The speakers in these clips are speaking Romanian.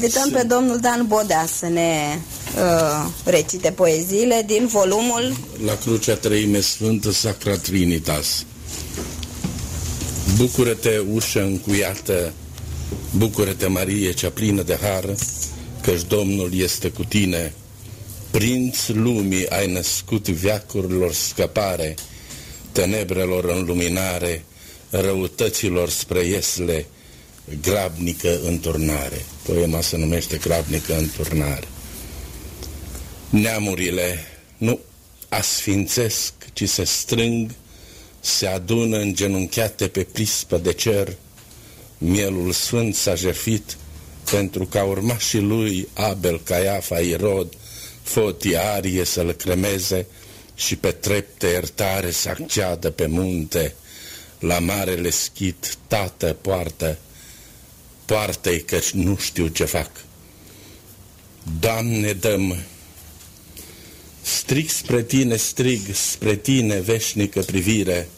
invităm pe domnul Dan Bodea să ne uh, recite poeziile din volumul La Crucea Treime Sfântă Sacra Trinitas. Bucură-te, ușă încuiată, bucură-te, Marie, cea plină de har, căci Domnul este cu tine. Prinț lumii ai născut viacurilor scăpare, tenebrelor în luminare, răutăților spre iesle, grabnică înturnare. Poema se numește Grabnică înturnare. Neamurile nu asfințesc, ci se strâng, se adună îngenunchiate pe prispă de cer, mielul sfânt s-a jerfit, pentru ca urmașii lui Abel, Caiafa, Irod, Foti, Arie să-l cremeze și pe trepte iertare să acceadă pe munte, la marele schit, tată, poartă, poartă-i căci nu știu ce fac. Doamne, dăm, strig spre tine, strig spre tine, veșnică privire,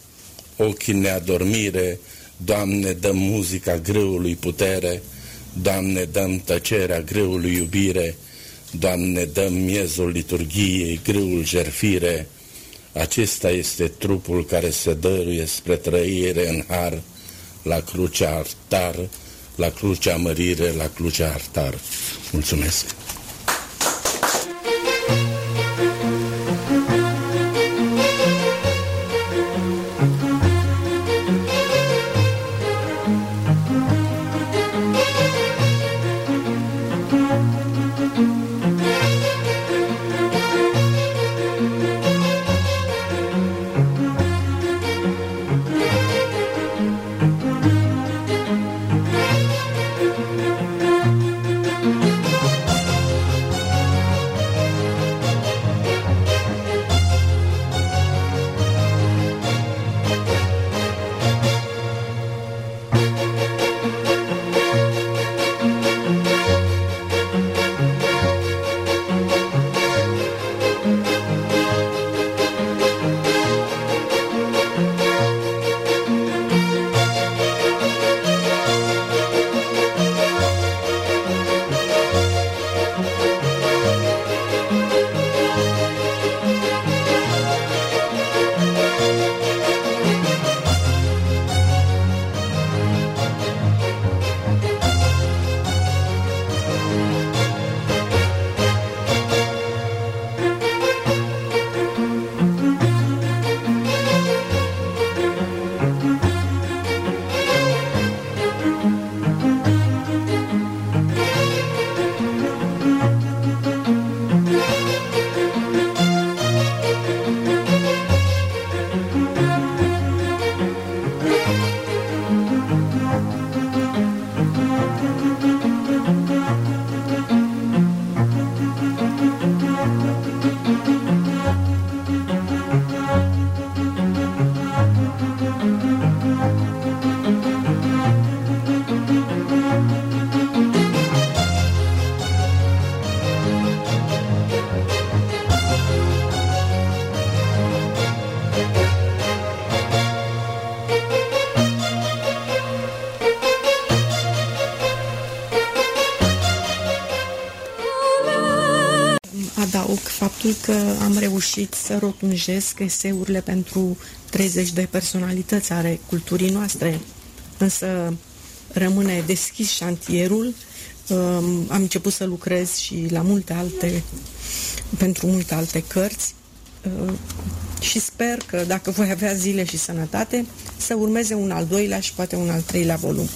ochii neadormire, Doamne, dăm muzica grâului putere, Doamne, dăm tăcerea grâului iubire, Doamne, dăm miezul liturgiei, grâul jerfire, acesta este trupul care se dăruie spre trăire în har, la crucea altar, la crucea mărire, la crucea altar. Mulțumesc! Faptul că am reușit să rotunjesc eseurile pentru 30 de personalități ale culturii noastre, însă rămâne deschis șantierul. Um, am început să lucrez și la multe alte, pentru multe alte cărți uh, și sper că dacă voi avea zile și sănătate, să urmeze un al doilea și poate un al treilea volum.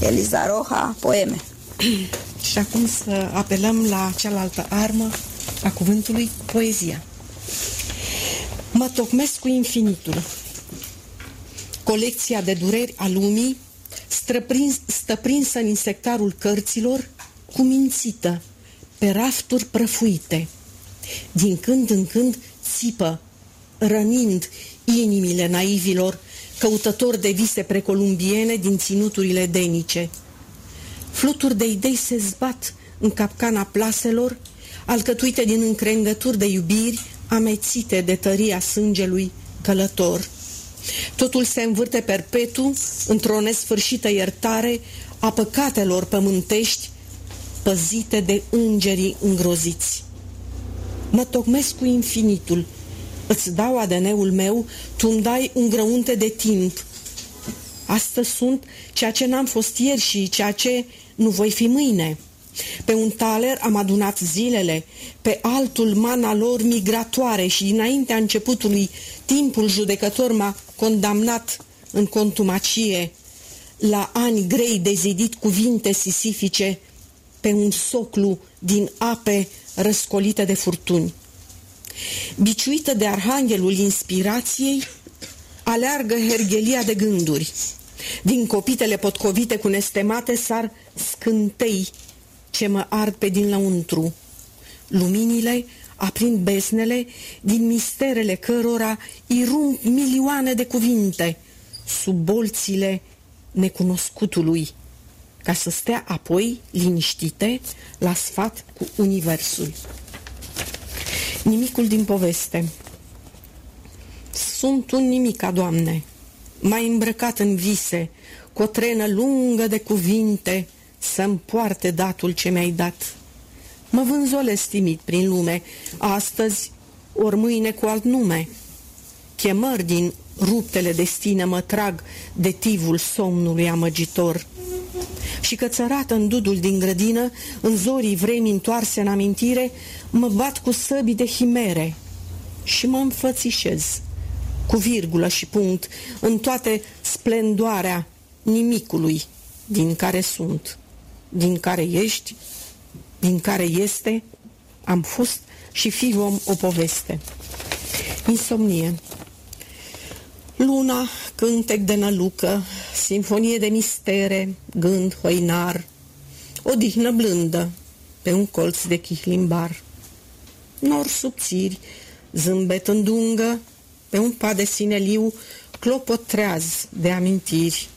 Eliza Roha, poeme. Și acum să apelăm la cealaltă armă a cuvântului poezia. Mă tocmesc cu infinitul. Colecția de dureri a lumii, străprins, stăprinsă în insectarul cărților, cumințită, pe rafturi prăfuite. Din când în când țipă, rănind inimile naivilor, căutători de vise precolumbiene din ținuturile denice. Fluturi de idei se zbat în capcana plaselor, alcătuite din încrengături de iubiri amețite de tăria sângelui călător. Totul se învârte perpetu într-o nesfârșită iertare a păcatelor pământești păzite de îngerii îngroziți. Mă tocmesc cu infinitul, îți dau ADN-ul meu, tu îmi dai un grăunte de timp. Astăzi sunt ceea ce n-am fost ieri și ceea ce nu voi fi mâine. Pe un taler am adunat zilele, pe altul mana lor migratoare și dinaintea începutului timpul judecător m-a condamnat în contumacie la ani grei de zidit cuvinte sisifice pe un soclu din ape răscolite de furtuni. Biciuită de arhanghelul inspirației, aleargă hergelia de gânduri. Din copitele potcovite cu nestemate sar scântei ce mă ard pe din lăuntru. Luminile aprind besnele din misterele cărora irump milioane de cuvinte sub bolțile necunoscutului, ca să stea apoi liniștite la sfat cu universul. Nimicul din poveste Sunt un nimica, Doamne, mai îmbrăcat în vise, cu o trenă lungă de cuvinte, să-mi poarte datul ce mi-ai dat. Mă vânzolesc timid prin lume, astăzi ori mâine cu alt nume. Chemări din ruptele destine mă trag de tivul somnului amăgitor. Și că țărată în dudul din grădină, în zorii vremi întoarse în amintire, mă bat cu săbii de chimere și mă înfățișez cu virgulă și punct în toate splendoarea nimicului din care sunt din care ești, din care este, am fost și fi vom o poveste. Insomnie. Luna, cântec de nălucă, simfonie de mistere, gând hoinar, odihnă blândă pe un colț de chihlimbar. Nor subțiri, zâmbet îndungă, pe un pad de sineliu, clopotreaz de amintiri,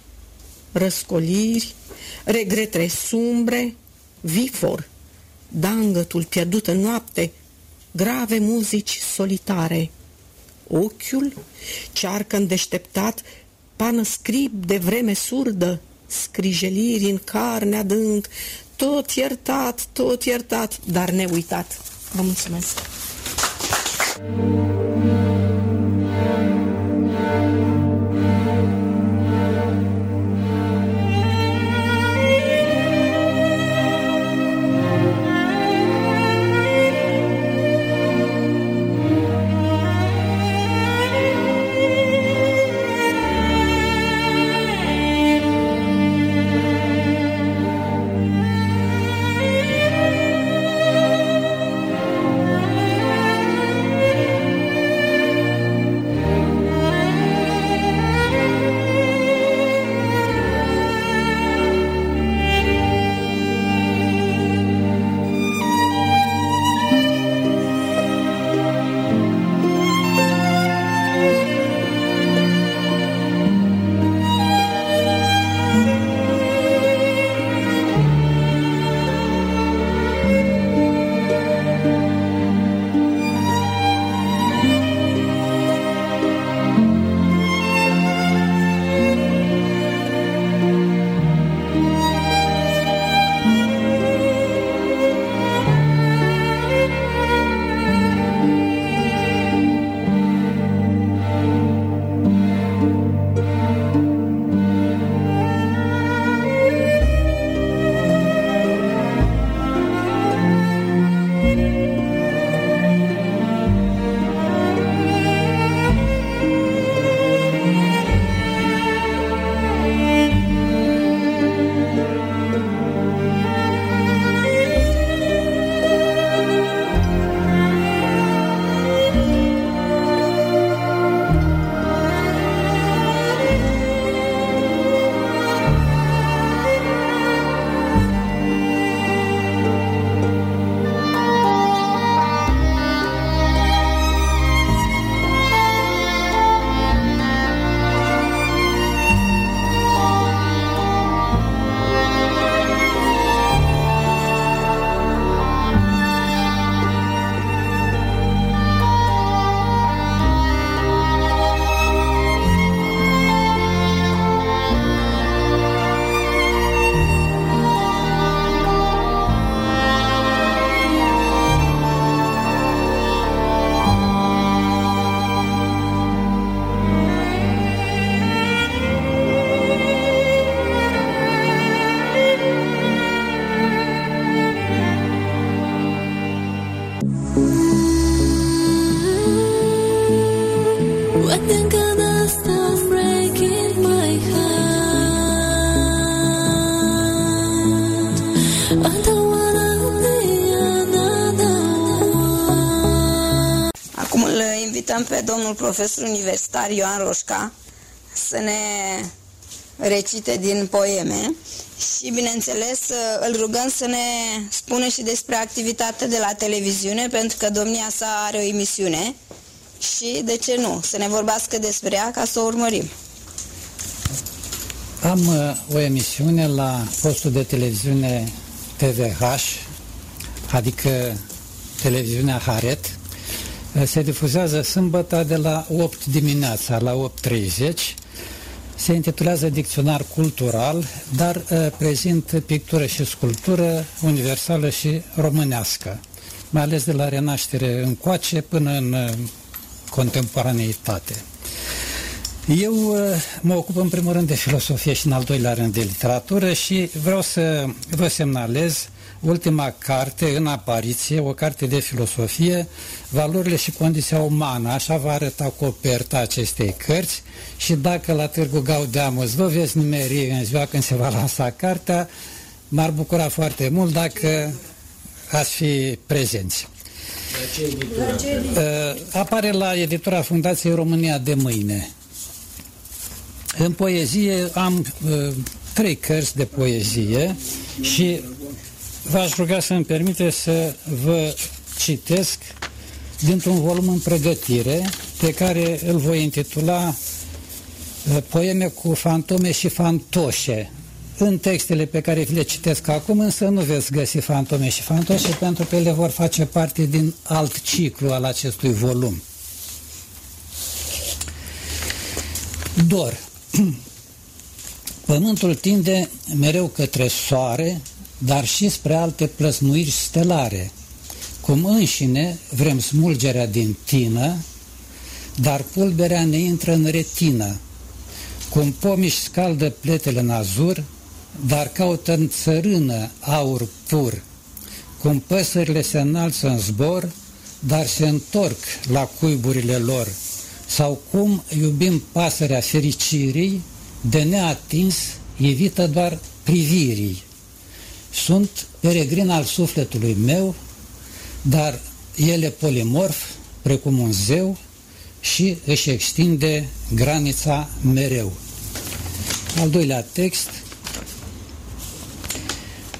răscoliri, regretre sumbre, vifor, dangătul pierdut în noapte, grave muzici solitare. Ochiul cearcă îndeșteptat, pană scrib de vreme surdă, scrijeliri în carne adânc, tot iertat, tot iertat, dar neuitat. Vă mulțumesc! Thank you. Domnul profesor universitar Ioan Roșca să ne recite din poeme și, bineînțeles, îl rugăm să ne spună și despre activitatea de la televiziune, pentru că domnia sa are o emisiune și, de ce nu, să ne vorbească despre ea ca să o urmărim. Am uh, o emisiune la postul de televiziune TVH, adică televiziunea Haret. Uh, se difuzează sâmbătă de la 8 dimineața la 8.30. Se intitulează Dicționar Cultural, dar uh, prezint pictură și sculptură universală și românească, mai ales de la renaștere încoace până în uh, contemporaneitate. Eu uh, mă ocup în primul rând de filosofie și în al doilea rând de literatură și vreau să vă semnalez ultima carte în apariție, o carte de filosofie, Valorile și condiția umană, așa va arăta coperta acestei cărți și dacă la Târgu Gaudeamus vă veți nimeri în ziua când se va lansa cartea, m-ar bucura foarte mult dacă ați fi prezenți. La ce editură? Uh, apare la editura Fundației România de mâine. În poezie am uh, trei cărți de poezie și v-aș ruga să-mi permite să vă citesc dintr-un volum în pregătire pe care îl voi intitula uh, Poeme cu fantome și fantoșe. În textele pe care vi le citesc acum, însă nu veți găsi fantome și fantoșe pentru că ele vor face parte din alt ciclu al acestui volum. Dor. Pământul tinde mereu către soare, dar și spre alte plăsmuiri stelare. Cum înșine vrem smulgerea din tină, dar pulberea ne intră în retină. Cum pomiși scaldă pletele în azur, dar caută în țărână aur pur. Cum păsările se înalță în zbor, dar se întorc la cuiburile lor. Sau cum iubim pasărea fericirii, de neatins, evită doar privirii. Sunt peregrin al sufletului meu, dar el polimorf, precum un zeu, și își extinde granița mereu. Al doilea text,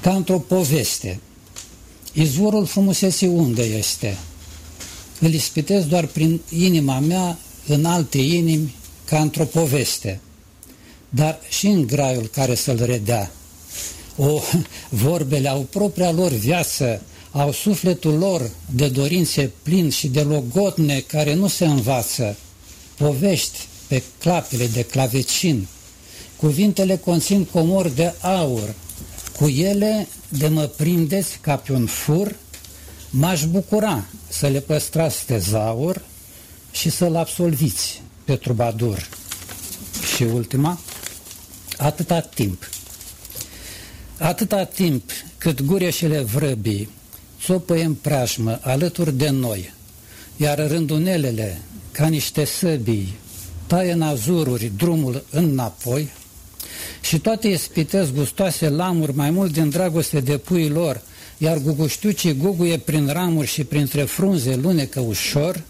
ca într-o poveste. Izvorul frumuseții unde este? Îl ispitesc doar prin inima mea în alte inimi ca într-o poveste, dar și în graiul care să-l redea. O, vorbele au propria lor viață, au sufletul lor de dorințe plin și de logotne care nu se învață, povești pe clapele de clavecin, cuvintele conțin comori de aur, cu ele de mă prindeți ca pe un fur, m-aș bucura să le păstrați tezaur și să-l absolviți pe trubadur. Și ultima, atâta timp. Atâta timp cât gureșele vrăbii țopăie în preajmă alături de noi, iar rândunelele, ca niște săbii, taie în azururi drumul înapoi, și toate ispitesc gustoase lamuri mai mult din dragoste de puii lor, iar guguștiucii guguie prin ramuri și printre frunze lunecă ușor,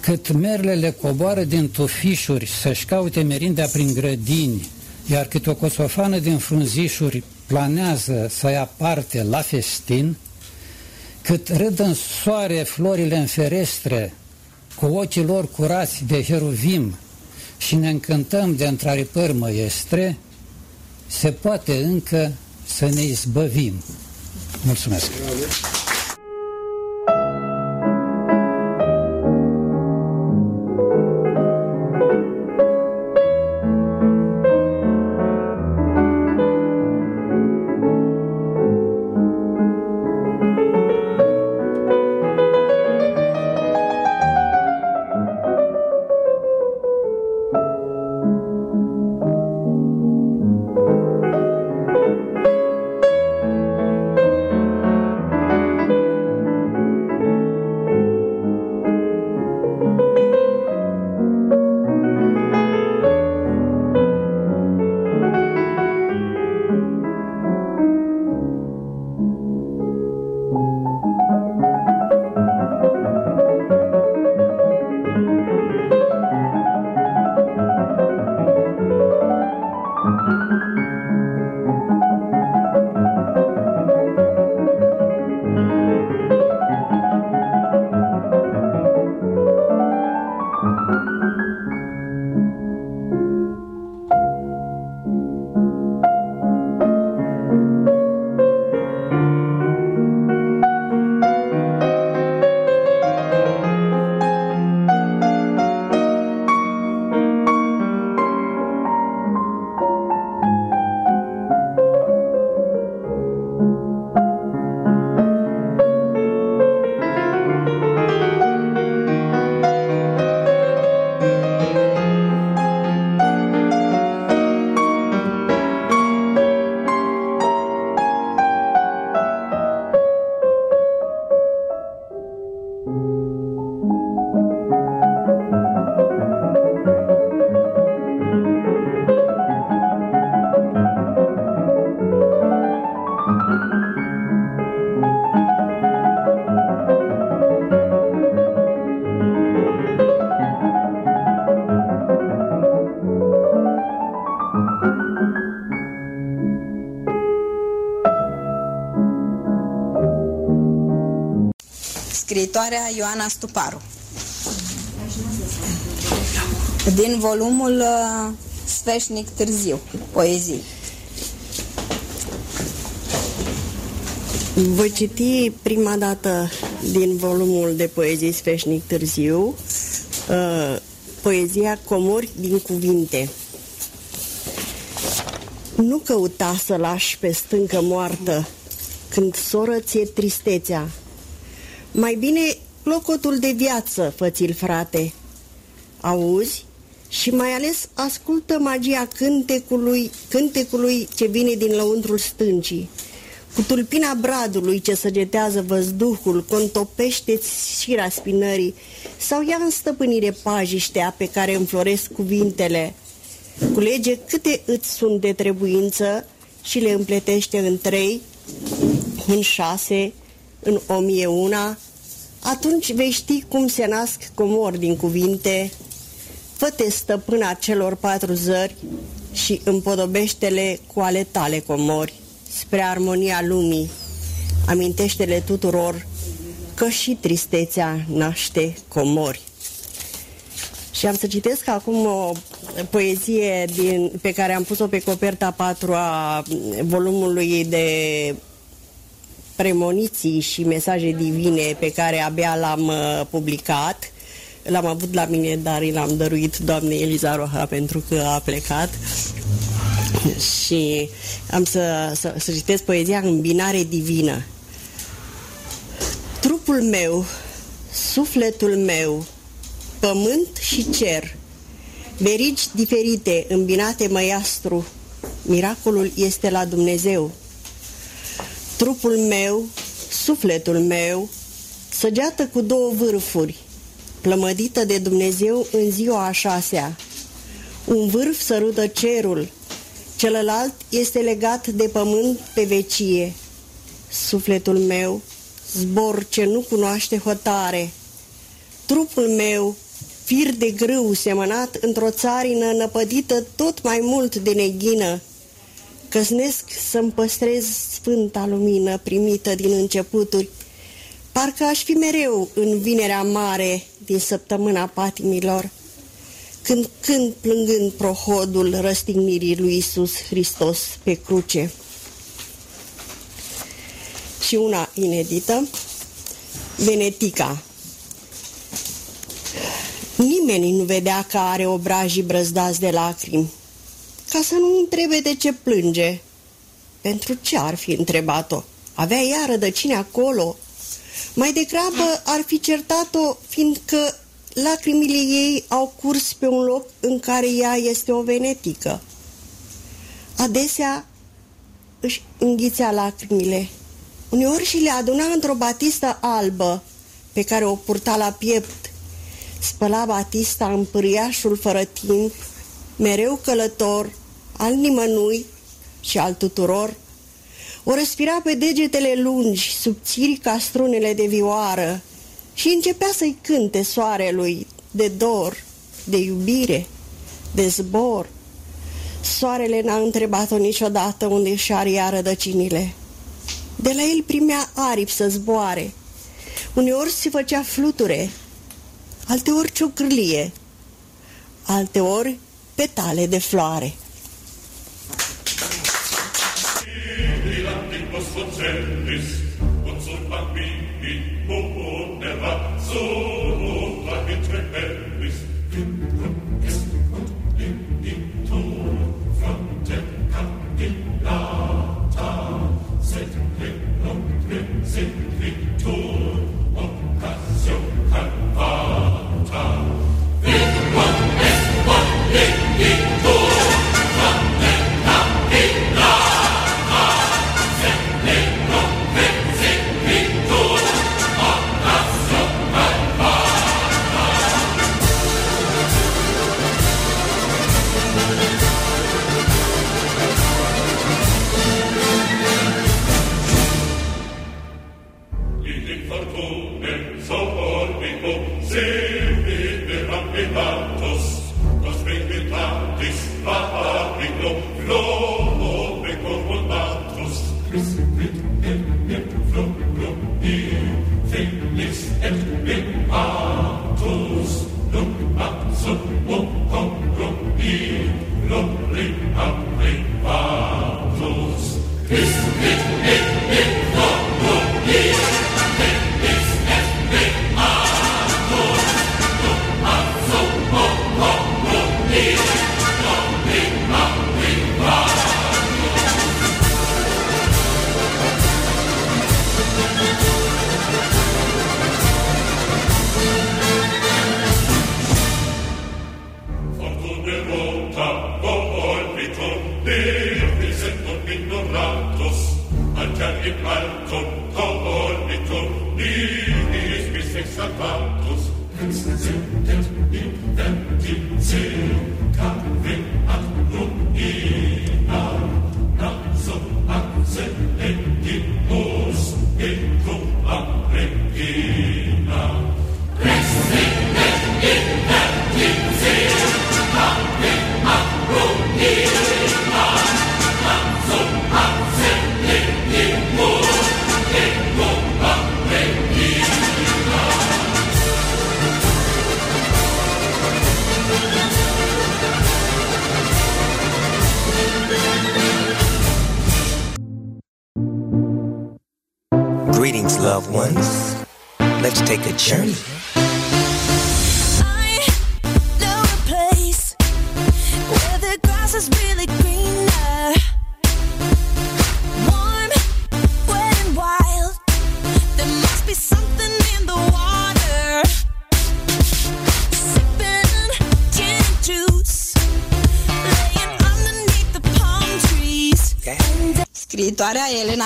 cât merlele coboară din tufișuri să-și caute merindea prin grădini, iar cât o cosofană din frunzișuri planează să ia parte la festin, cât râd în soare florile în ferestre, cu ochii lor curați de heruvim și ne încântăm de întraripări măiestre, se poate încă să ne izbăvim. Mulțumesc! Scriitoarea Ioana Stuparu. Din volumul uh, Sfeșnic Târziu, poezii. Voi citi prima dată din volumul de poezii Sfeșnic Târziu uh, poezia Comori din cuvinte. Nu căuta să lași pe stâncă moartă când soră ție tristețea. Mai bine locotul de viață, făți frate. Auzi? Și mai ales ascultă magia cântecului, cântecului ce vine din lăuntrul stâncii. Cu tulpina bradului ce săgetează văzduhul, contopește șira spinării sau ia în stăpânire pajiștea pe care înfloresc cuvintele. Culege câte îți sunt de trebuință și le împletește în trei, în șase, în o mie una, atunci vei ști cum se nasc comori din cuvinte, fă-te stăpâna celor patru zări și împodobește-le cu ale tale comori spre armonia lumii. Amintește-le tuturor că și tristețea naște comori. Și am să citesc acum o poezie din, pe care am pus-o pe coperta 4 a volumului de premoniții și mesaje divine pe care abia l-am uh, publicat. L-am avut la mine, dar l-am dăruit doamnei Eliza Roha pentru că a plecat și am să, să, să citesc poezia Îmbinare divină. Trupul meu, sufletul meu, pământ și cer, verigi diferite, îmbinate măiastru, miracolul este la Dumnezeu. Trupul meu, sufletul meu, săgeată cu două vârfuri, plămădită de Dumnezeu în ziua a șasea. Un vârf sărută cerul, Celălalt este legat de pământ pe vecie. Sufletul meu, zbor ce nu cunoaște hotare. Trupul meu, fir de grâu semănat într-o țarină năpădită tot mai mult de neghină. Căsnesc să-mi păstrez sfânta lumină primită din începuturi. Parcă aș fi mereu în vinerea mare din săptămâna patimilor când când plângând prohodul răstignirii lui Isus Hristos pe cruce. Și una inedită, Venetica. Nimeni nu vedea că are obrajii brăzdați de lacrimi, ca să nu întrebe de ce plânge. Pentru ce ar fi întrebat-o? Avea ea rădăcini acolo? Mai degrabă ar fi certat-o, fiindcă lacrimile ei au curs pe un loc în care ea este o venetică. Adesea își înghițea lacrimile. Uneori și le aduna într-o batistă albă pe care o purta la piept. Spăla batista în pâriașul fără timp, mereu călător, al nimănui și al tuturor. O respira pe degetele lungi, subțiri ca strunele de vioară, și începea să-i cânte soarelui de dor, de iubire, de zbor. Soarele n-a întrebat-o niciodată unde și-ar ia rădăcinile. De la el primea aripi să zboare. Uneori se făcea fluture, alteori ciocârlie, alteori petale de floare.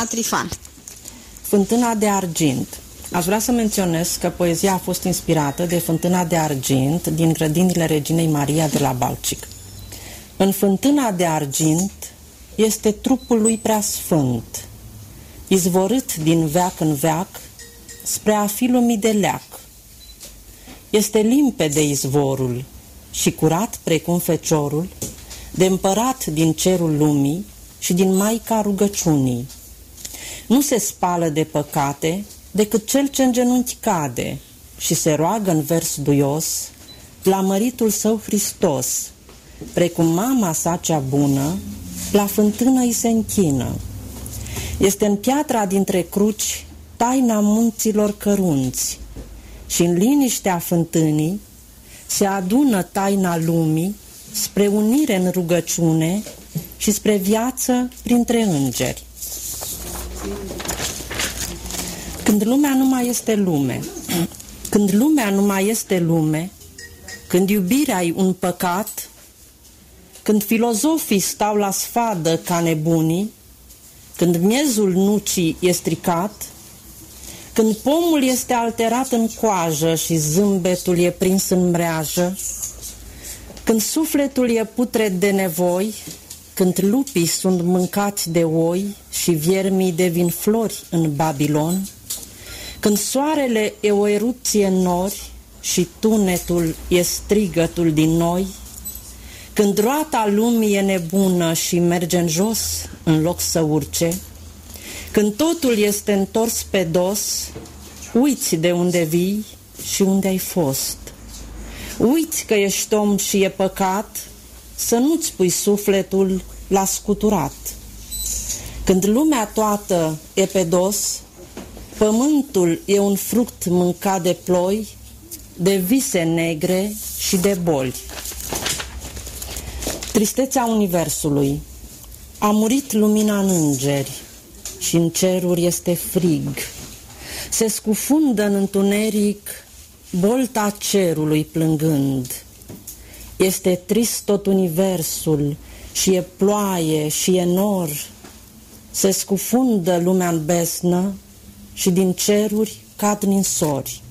Trifan. Fântâna de argint. Aș vrea să menționez că poezia a fost inspirată de fântâna de argint din grădinile reginei Maria de la Balcic. În fântâna de argint este trupul lui preasfânt, izvorât din veac în veac spre a fi lumii de leac. Este limpede izvorul și curat precum feciorul, de împărat din cerul lumii, și din Maica rugăciunii. Nu se spală de păcate decât cel ce în genunchi cade și se roagă în vers duios la măritul său Hristos, precum mama sa cea bună, la fântână îi se închină. Este în piatra dintre cruci taina munților cărunți și în liniștea fântânii se adună taina lumii spre unire în rugăciune și spre viață printre îngeri. Când lumea nu mai este lume, când lumea nu mai este lume, când iubirea e un păcat, când filozofii stau la sfadă ca nebunii, când miezul nucii e stricat, când pomul este alterat în coajă și zâmbetul e prins în mreajă, când sufletul e putred de nevoi, când lupii sunt mâncați de oi și viermii devin flori în Babilon, când soarele e o erupție în nori și tunetul e strigătul din noi, când roata lumii e nebună și merge în jos în loc să urce, când totul este întors pe dos, uiți de unde vii și unde ai fost. Uiți că ești om și e păcat să nu-ți pui sufletul la scuturat. Când lumea toată e pe dos, pământul e un fruct mâncat de ploi, de vise negre și de boli. Tristețea Universului. A murit lumina în îngeri și în ceruri este frig. Se scufundă în întuneric bolta cerului plângând. Este trist tot universul și e ploaie și e nor. Se scufundă lumea în besnă și din ceruri cad ninsori.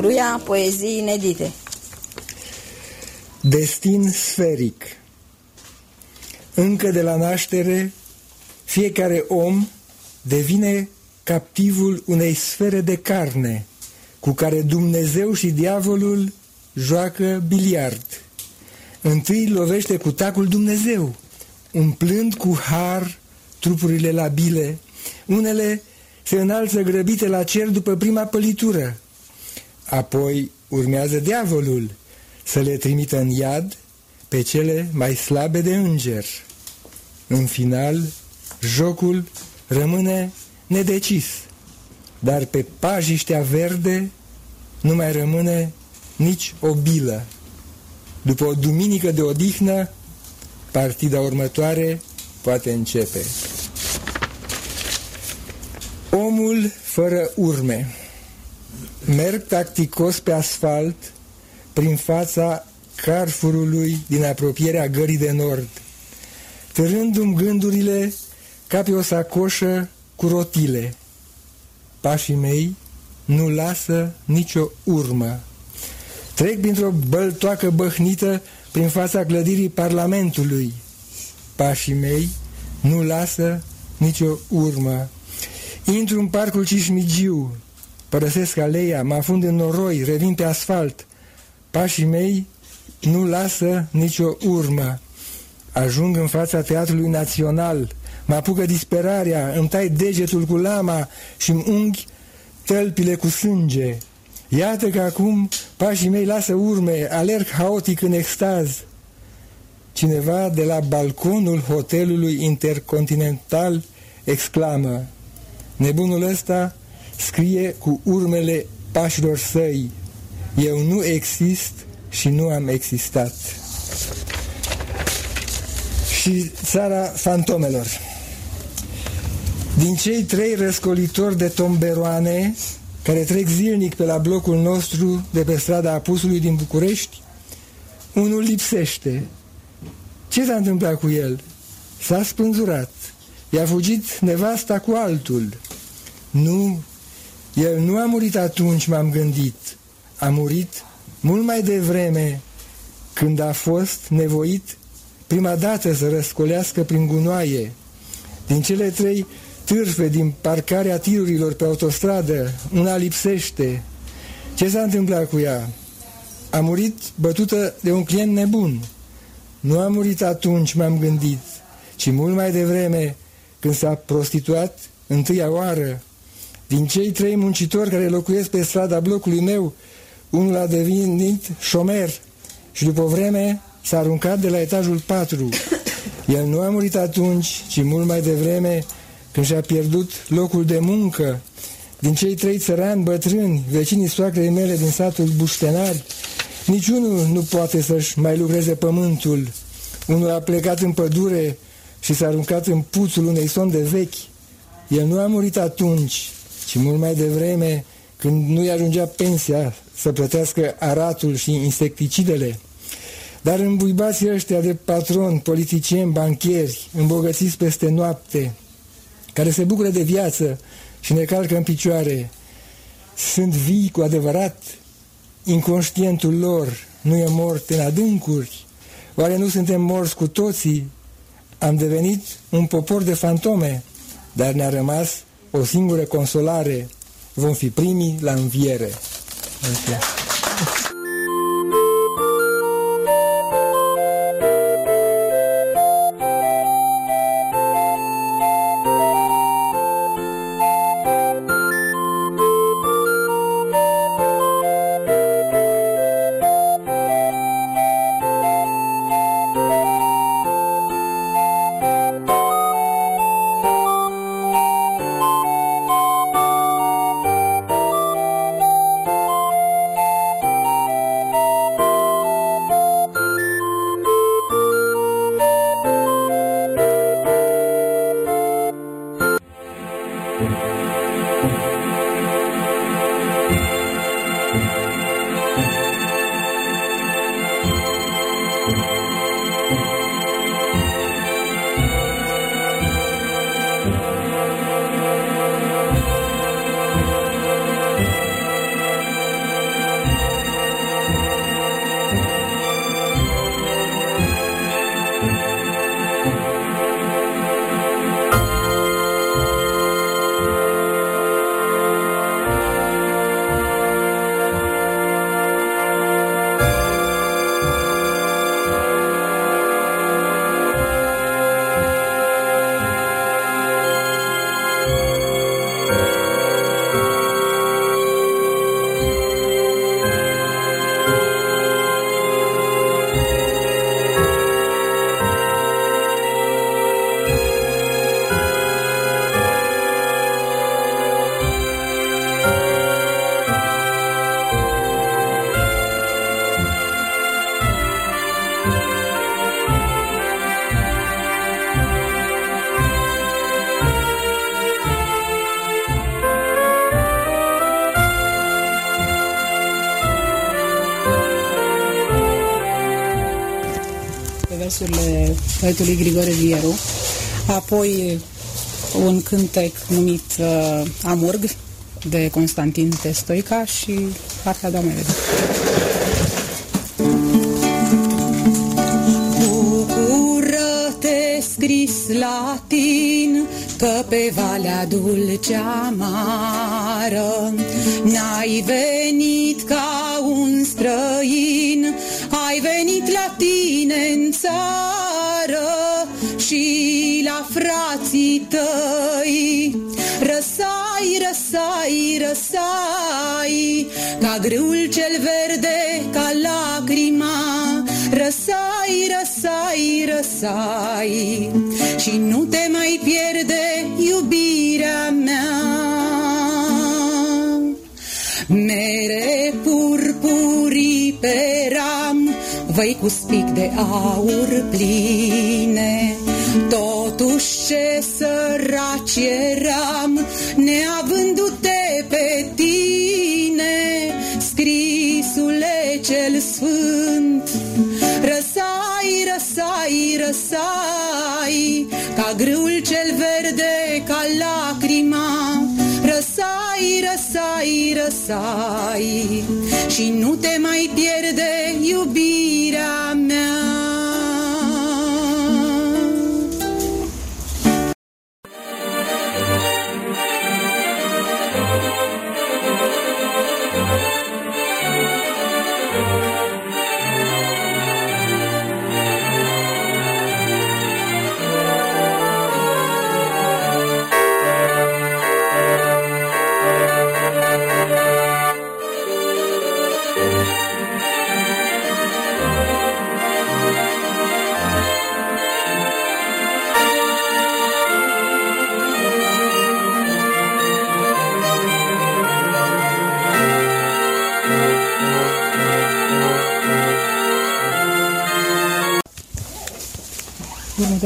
Lucian Gruia, poezii inedite. Destin sferic Încă de la naștere, fiecare om devine captivul unei sfere de carne, cu care Dumnezeu și diavolul joacă biliard. Întâi lovește cu tacul Dumnezeu, umplând cu har trupurile labile, unele se înalță grăbite la cer după prima pălitură. Apoi urmează diavolul să le trimită în iad pe cele mai slabe de înger. În final, jocul rămâne nedecis, dar pe pajiștea verde nu mai rămâne nici o bilă. După o duminică de odihnă, partida următoare poate începe. Omul fără urme Merg tacticos pe asfalt prin fața carfurului din apropierea gării de nord, târându-mi gândurile ca pe o sacoșă cu rotile. Pașii mei nu lasă nicio urmă. Trec printr-o băltoacă băhnită prin fața clădirii Parlamentului. Pașii mei nu lasă nicio urmă. Intru în parcul Cismigiu, părăsesc aleia, mă afund în noroi, revin pe asfalt. Pașii mei nu lasă nicio urmă. Ajung în fața Teatrului Național, mă apucă disperarea, îmi tai degetul cu lama și îmi unghi tălpile cu sânge. Iată că acum pașii mei lasă urme, alerg haotic în extaz. Cineva de la balconul hotelului intercontinental exclamă Nebunul ăsta scrie cu urmele pașilor săi Eu nu exist și nu am existat. Și țara fantomelor din cei trei răscolitori de tomberoane care trec zilnic pe la blocul nostru de pe strada Apusului din București, unul lipsește. Ce s-a întâmplat cu el? S-a spânzurat. I-a fugit nevasta cu altul. Nu, el nu a murit atunci, m-am gândit. A murit mult mai devreme, când a fost nevoit prima dată să răscolească prin gunoaie. Din cele trei târfe din parcarea tirurilor pe autostradă, una lipsește. Ce s-a întâmplat cu ea? A murit bătută de un client nebun. Nu a murit atunci, m-am gândit, ci mult mai devreme, când s-a prostituat întâia oară. Din cei trei muncitori care locuiesc pe strada blocului meu, unul a devenit șomer și după vreme s-a aruncat de la etajul 4. El nu a murit atunci, ci mult mai devreme, când și-a pierdut locul de muncă, din cei trei țărani bătrâni, vecinii soacrei mele din satul Buștenari, niciunul nu poate să-și mai lucreze pământul. Unul a plecat în pădure și s-a aruncat în puțul unei sonde vechi. El nu a murit atunci, ci mult mai devreme, când nu-i ajungea pensia să plătească aratul și insecticidele. Dar îmbuibații ăștia de patroni, politicieni, banchieri, îmbogățiți peste noapte, care se bucură de viață și ne calcă în picioare, sunt vii cu adevărat? Inconștientul lor nu e mort în adâncuri? Oare nu suntem morți cu toții? Am devenit un popor de fantome, dar ne-a rămas o singură consolare. Vom fi primii la înviere. Mulțumesc. Poetului Grigore Vieru, apoi un cântec numit uh, Amurg de Constantin Testoica și partea doamnei Bucură-te scris latin Că pe valea dulce amară N-ai venit Văi cu spic de aur pline Totuși ce săraci eram Neavându-te pe tine. Scrisule cel sfânt Răsai, răsai, răsai Ca grâul cel verde, ca lacrima Răsai, răsai, răsai Și nu te mai pierde iubirea mea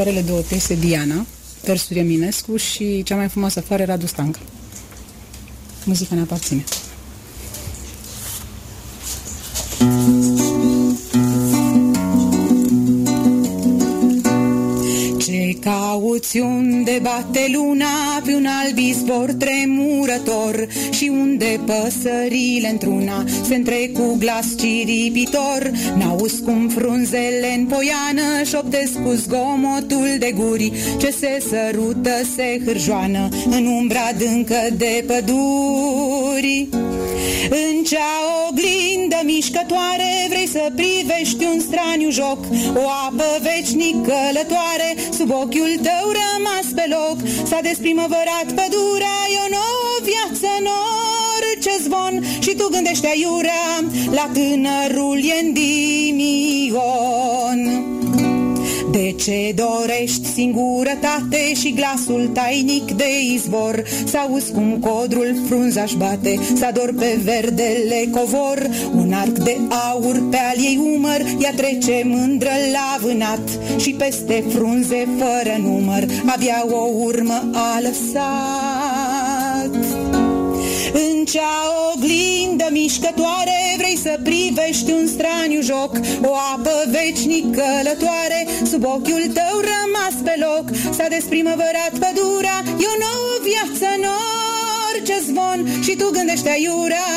Următoarele două piese, Diana, versuri Eminescu și cea mai frumoasă floare, Radu Stanca. Muzica ne aparține. Cauți unde bate luna pe un alb izvor tremurător. Și unde păsările într-una se întrec cu glas ciripitor? N-auzi cum frunzele în poiană șoptesc cu zgomotul de guri. Ce se sărută, se hârjoană în umbra adâncă de păduri. În cea oglindă mișcătoare Vrei să privești un straniu joc. O apă veșnic călătoare Sub ochiul tău rămas pe loc. S-a desprimăvărat pădurea E o nouă viață în orice zvon. Și tu gândești aiurea La tânărul Endimion de ce dorești singurătate și glasul tainic de izvor? Să auzi cum codrul frunza-și bate Să ador pe verdele covor. Un arc de aur pe al ei umăr Ea trece mândră la vânat. Și peste frunze fără număr Abia o urmă a lăsat în cea oglindă mișcătoare Vrei să privești un straniu joc O apă veșnic călătoare Sub ochiul tău rămas pe loc S-a desprimăvărat pădurea E o nouă viață în orice zvon Și tu gândești aiurea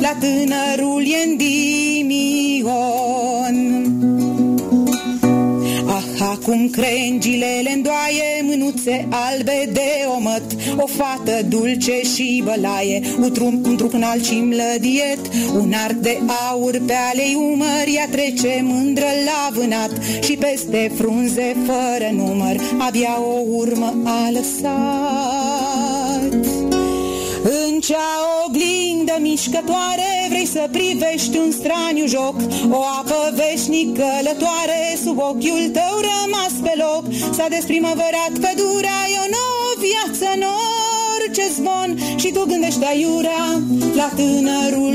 La tânărul Endimion Acum crengile le îndoaie Mânuțe albe de omăt. O fată dulce și bălaie Un trup, un trup înalt și mlădiet. Un arc de aur pe alei umări Ea trece mândră la vânat. Și peste frunze fără număr Abia o urmă a lăsat în cea oglindă mișcătoare Vrei să privești un straniu joc. O apă veșnic călătoare Sub ochiul tău rămas pe loc. S-a desprimăvărat pădurea E o nouă viață în orice zvon. Și tu gândești aiurea La tânărul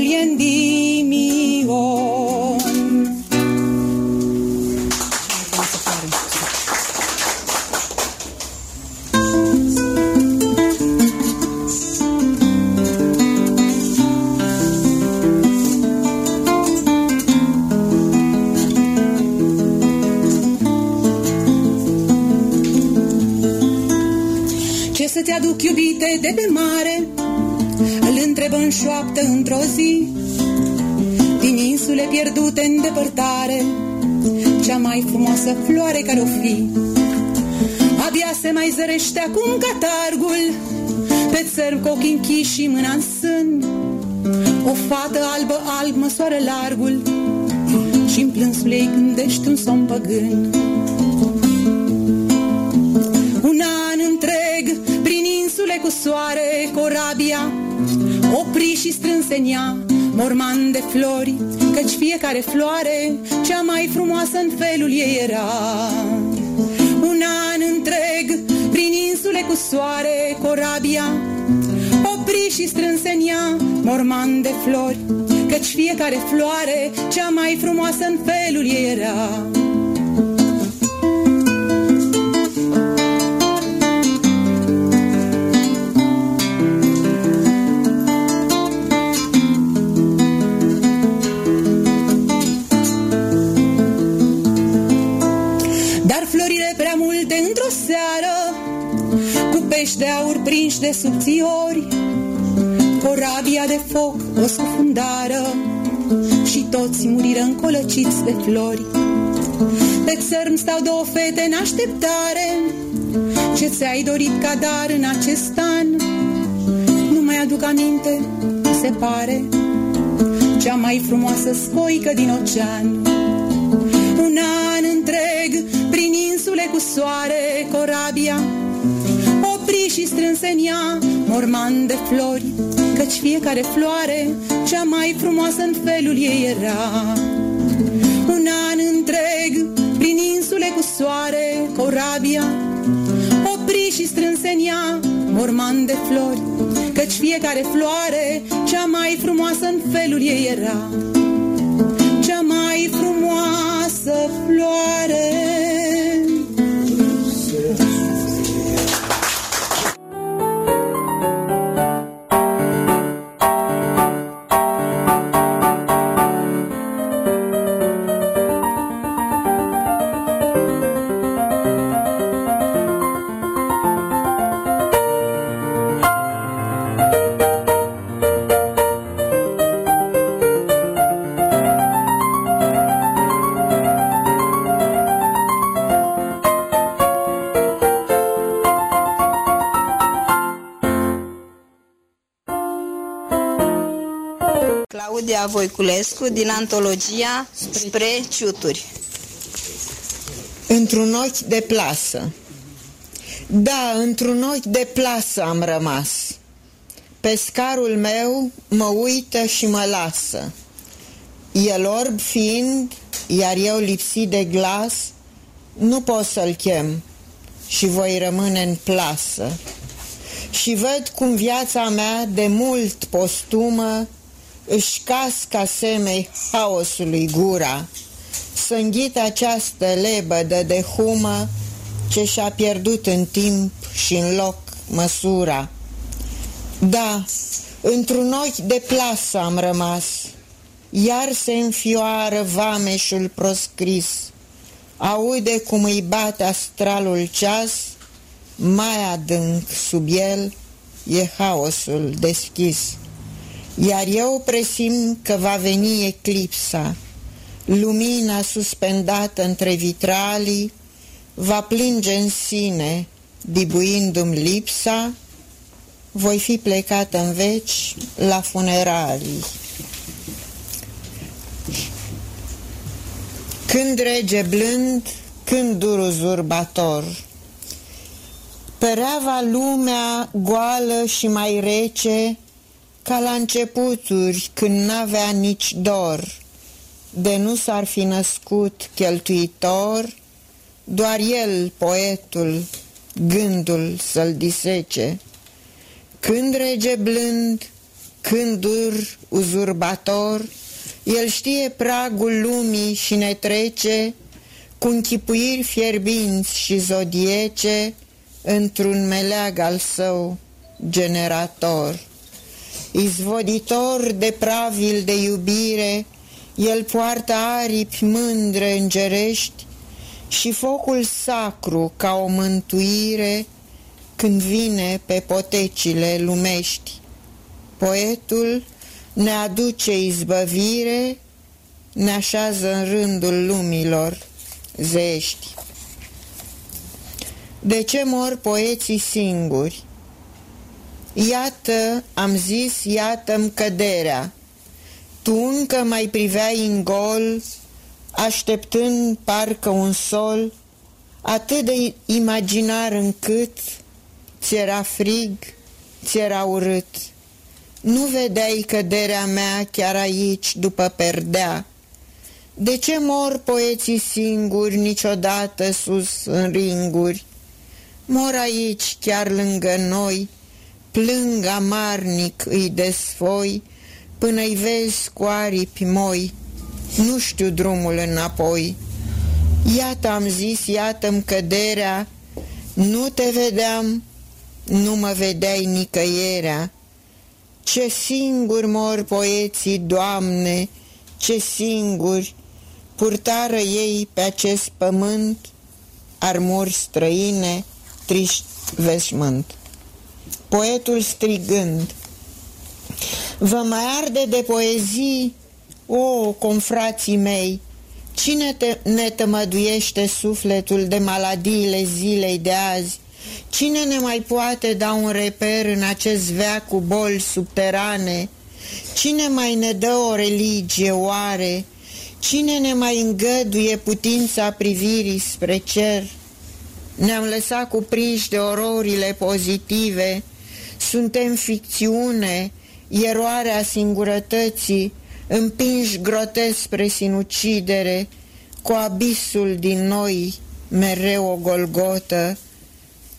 Endimion mi-aduc iubite de pe mare. Îl întrebă în șoaptă într-o zi Din insule pierdute în depărtare Cea mai frumoasă floare care o fi. Abia se mai zărește acum catargul Pe țăr cu ochii închiși și mâna în sân. O fată albă alb măsoară largul și în plânsul ei gândești un somn păgân cu soare Corabia opri și strânse în ea Morman de flori, căci fiecare floare Cea mai frumoasă în felul ei era. Un an întreg prin insule cu soare Corabia opri și strânse în ea Morman de flori Căci fiecare floare cea mai frumoasă în felul ei era de aur prinși de subțiori Corabia de foc o scufundară Și toți muriră încolăciți de flori. Pe țărm stau două fete în așteptare Ce ți-ai dorit ca dar în acest an? Nu mai aduc aminte, se pare Cea mai frumoasă scoică din ocean. Un an întreg prin insule cu soare Corabia opri și strânse în ea morman de flori Căci fiecare floare cea mai frumoasă în felul ei era. Un an întreg prin insule cu soare Corabia opri și strânse în ea morman de flori Căci fiecare floare cea mai frumoasă în felul ei era. Cea mai frumoasă floare Voiculescu din antologia Spre ciuturi. Într-un ochi de plasă. Da, într-un ochi de plasă am rămas. Pescarul meu mă uită și mă lasă. El orb fiind, iar eu lipsit de glas Nu pot să-l chem și voi rămâne în plasă. Și văd cum viața mea de mult postumă își cască semei haosului gura, să înghită această lebădă de humă ce și-a pierdut în timp și în loc măsura. Da, într-un ochi de plasă am rămas, iar se înfioară vameșul proscris, aude cum îi bate astralul ceas, mai adânc sub el e haosul deschis. Iar eu presim că va veni eclipsa, lumina suspendată între vitralii va plânge în sine, dibuindu-mi lipsa, voi fi plecată în veci la funeralii. Când rege blând, când dur uzurbator, păreava lumea goală și mai rece, ca la începuturi, când n-avea nici dor, de nu s-ar fi născut cheltuitor, doar el, poetul, gândul să-l disece. Când rege blând, când dur uzurbator, el știe pragul lumii și ne trece cu închipuiri fierbinți și zodiece într-un meleag al său generator. Izvoditor de pravil de iubire, el poartă aripi mândre îngerești și focul sacru ca o mântuire când vine pe potecile lumești. Poetul ne aduce izbăvire, ne așează în rândul lumilor zești. De ce mor poeții singuri? Iată, am zis, iată-mi căderea. Tu încă mai priveai în gol, așteptând parcă un sol, atât de imaginar încât ți era frig, ți era urât. Nu vedeai căderea mea chiar aici, după perdea. De ce mor poeții singuri niciodată sus în ringuri? Mor aici, chiar lângă noi, plâng amarnic îi desfoi, până-i vezi cu aripi moi, nu știu drumul înapoi. Iată am zis, iată-mi căderea, nu te vedeam, nu mă vedeai nicăierea. Ce singuri mor poeții, Doamne, ce singuri purtară ei pe acest pământ armuri străine, triști veșmânt. Poetul strigând, Vă mai arde de poezii, o, confrații mei, cine te, ne tămăduiește sufletul de maladiile zilei de azi? Cine ne mai poate da un reper în acest veac cu boli subterane? Cine mai ne dă o religie oare? Cine ne mai îngăduie putința privirii spre cer? Ne-am lăsat cuprinși de ororile pozitive, suntem ficțiune, eroarea singurătății, împinși grotesc spre sinucidere, cu abisul din noi mereu o golgotă,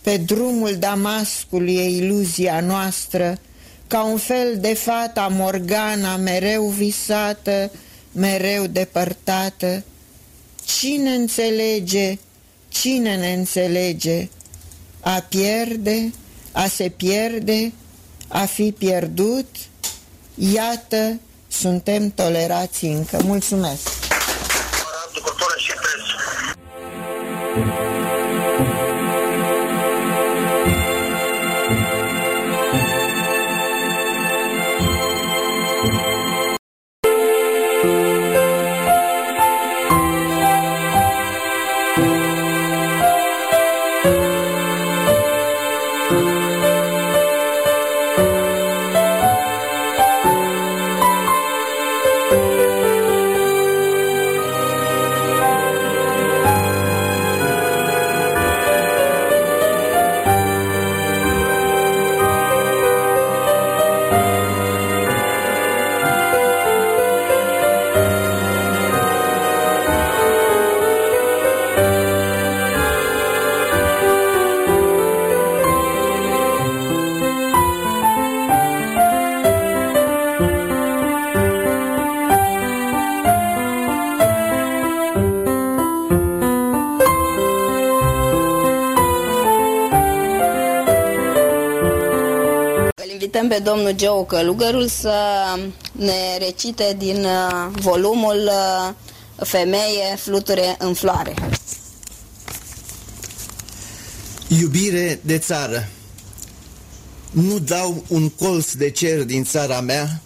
pe drumul Damascului e iluzia noastră, ca un fel de fata Morgana mereu visată, mereu depărtată. Cine înțelege, cine ne înțelege? A pierde, a se pierde, a fi pierdut? Iată, suntem tolerați încă. Mulțumesc! Pe domnul Geo Călugărul să ne recite din uh, volumul uh, Femeie fluture în floare. Iubire de țară Nu dau un colț de cer din țara mea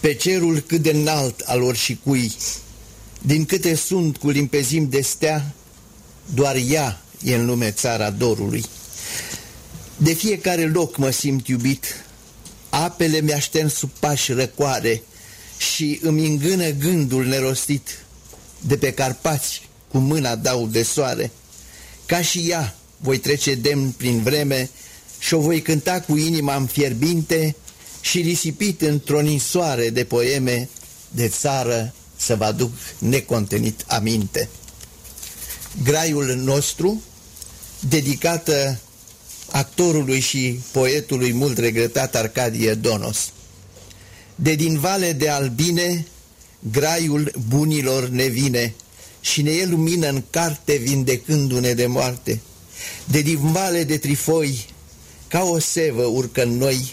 Pe cerul cât de înalt al oricui Din câte sunt cu limpezim de stea Doar ea e în lume țara dorului De fiecare loc mă simt iubit Apele mi-aștern sub pași răcoare și îmi îngână gândul nerostit. De pe Carpați cu mâna dau de soare. Ca și ea voi trece demn prin vreme și o voi cânta cu inima în fierbinte și risipit într-o ninsoare de poeme de țară să vă aduc necontenit aminte. Graiul nostru, dedicată actorului și poetului mult regretat Arcadie Donos. De din vale de albine, graiul bunilor ne vine și ne e lumină în carte vindecându-ne de moarte. De din vale de trifoi, ca o sevă urcă în noi,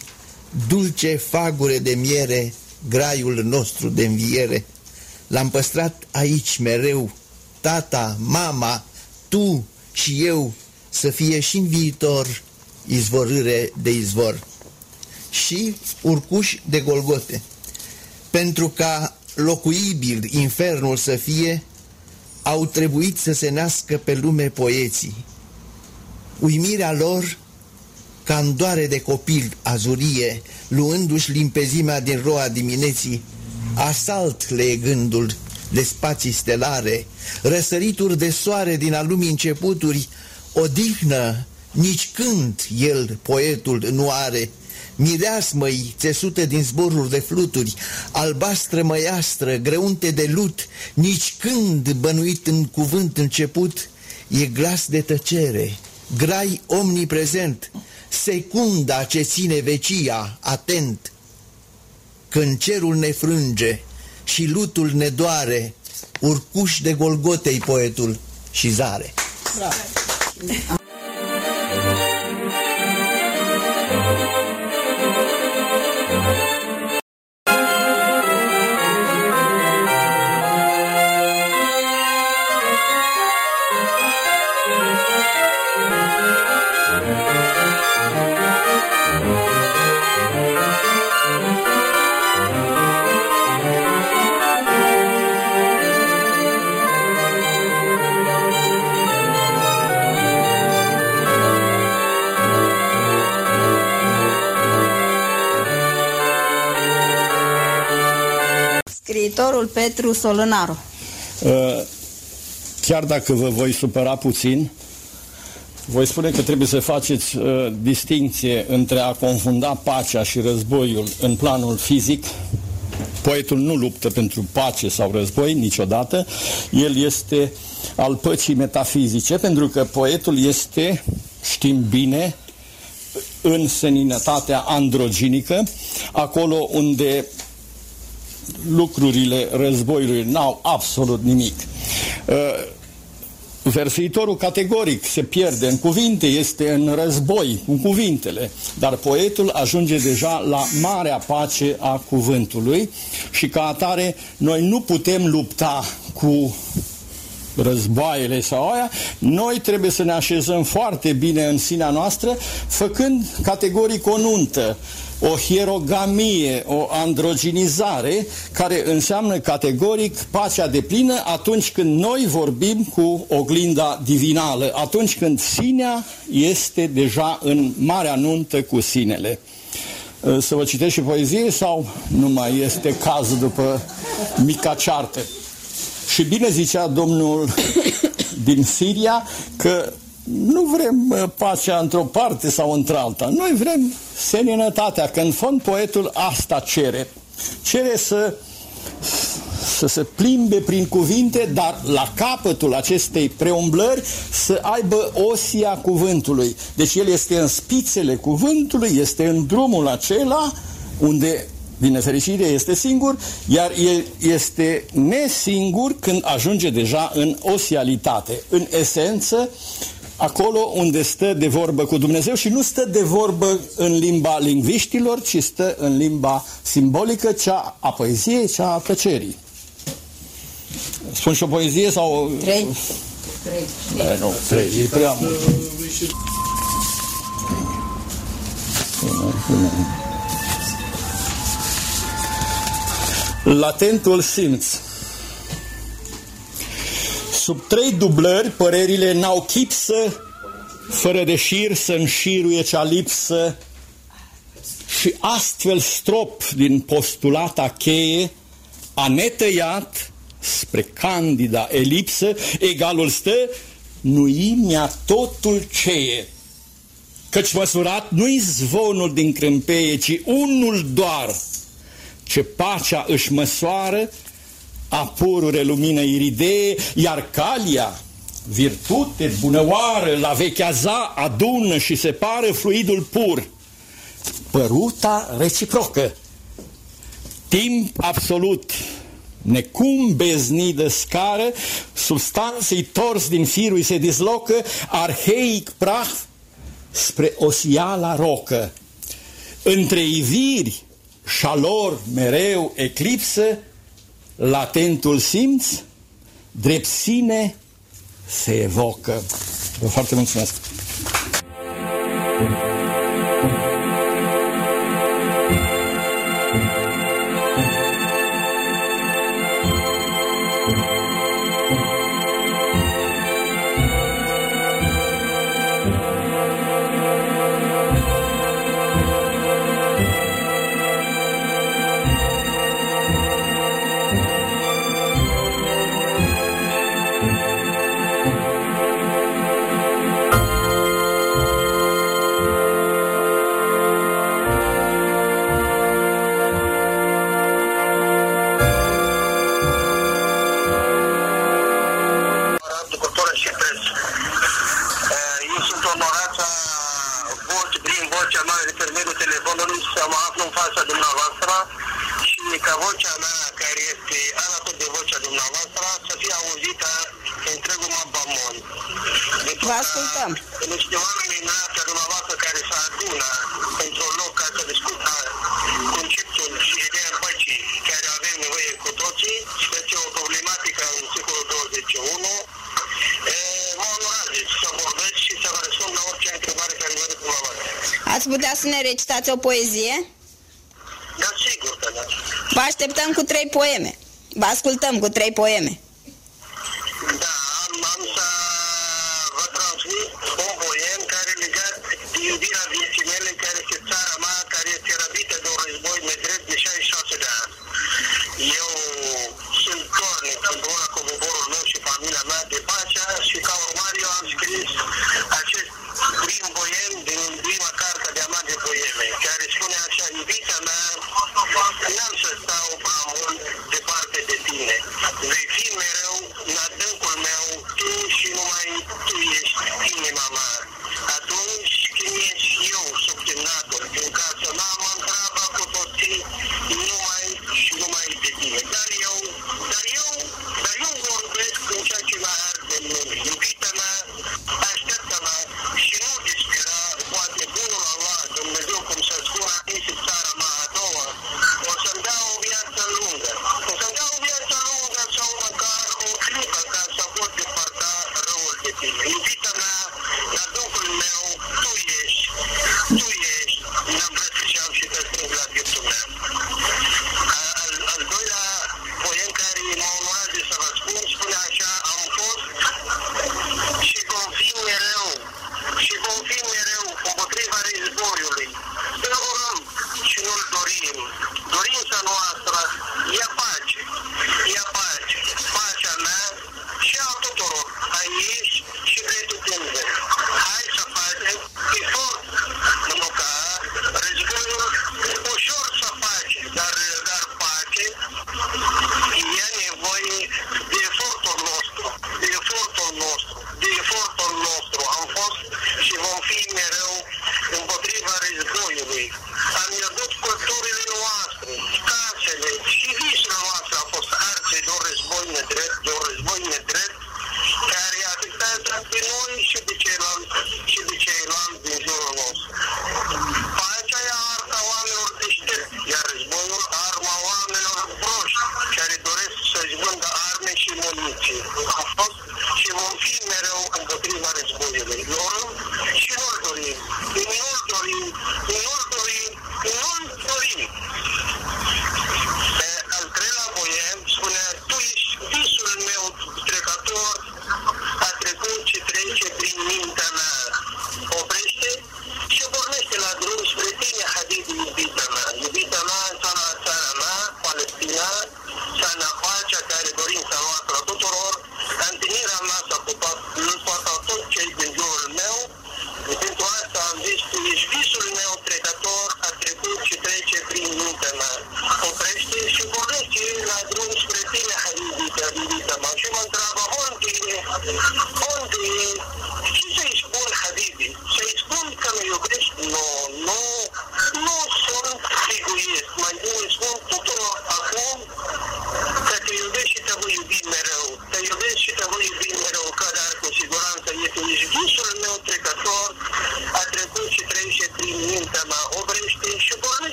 dulce fagure de miere, graiul nostru de înviere. L-am păstrat aici mereu, tata, mama, tu și eu, să fie și în viitor izvorâre de izvor și urcuși de Golgote. Pentru ca locuibil infernul să fie, au trebuit să se nască pe lume poeții. Uimirea lor, ca doare de copil azurie, luându-și limpezimea din roa dimineții, asalt le gândul de spații stelare, răsărituri de soare din a lumii începuturi, odihnă, nici când el, poetul, nu are, mireasmăi țesute din zboruri de fluturi, albastră măiastră, greunte de lut, nici când bănuit în cuvânt început, e glas de tăcere, grai omniprezent, secunda ce ține vecia, atent. Când cerul ne frânge și lutul ne doare, urcuș de Golgotei poetul și zare. Bravo. Scriitorul Petru Solânaru. Uh, chiar dacă vă voi supăra puțin, voi spune că trebuie să faceți uh, distinție între a confunda pacea și războiul în planul fizic. Poetul nu luptă pentru pace sau război niciodată. El este al păcii metafizice, pentru că poetul este, știm bine, în seninătatea androginică, acolo unde lucrurile războiului n-au absolut nimic. Uh, versiitorul categoric se pierde în cuvinte, este în război cu cuvintele, dar poetul ajunge deja la marea pace a cuvântului și ca atare noi nu putem lupta cu războaiele sau aia, noi trebuie să ne așezăm foarte bine în sinea noastră, făcând categoric o nuntă o hierogamie, o androginizare, care înseamnă categoric pacea de plină atunci când noi vorbim cu oglinda divinală, atunci când sinea este deja în marea nuntă cu sinele. Ă, să vă citesc și poezie sau nu mai este caz după mica ceartă? Și bine zicea domnul din Siria că nu vrem pacea într-o parte sau într-alta. Noi vrem seninătatea, că în fond poetul asta cere. Cere să, să se plimbe prin cuvinte, dar la capătul acestei preumblări să aibă osia cuvântului. Deci el este în spițele cuvântului, este în drumul acela unde din nefericire este singur, iar el este nesingur când ajunge deja în osialitate. În esență, acolo unde stă de vorbă cu Dumnezeu și nu stă de vorbă în limba lingviștilor, ci stă în limba simbolică, cea a poeziei, cea a tăcerii. Spun și o poezie sau... Trei. Trei. E, nu, trei. E prea mult. Latentul simț. Sub trei dublări, părerile n-au chipsă, fără de șir să înșiruie cea lipsă și astfel strop din postulata cheie a netăiat spre candida elipsă, egalul stă, nu-i mi-a totul ceie. Căci măsurat nu-i zvonul din crâmpeie, ci unul doar, ce pacea își măsoară a purure lumină iridee, iar calia, virtute bunăoară, la vechea za adună și separă fluidul pur. Păruta reciprocă, timp absolut, necum beznidă scară, substanței tors din firul se dislocă, arheic prah spre osiala rocă. Între iviri șalor mereu eclipsă, latentul simț, drept sine, se evocă. Vă foarte mulțumesc! Thank you. o poezie? Da, sigur că da. Vă așteptăm cu trei poeme. Vă ascultăm cu trei poeme.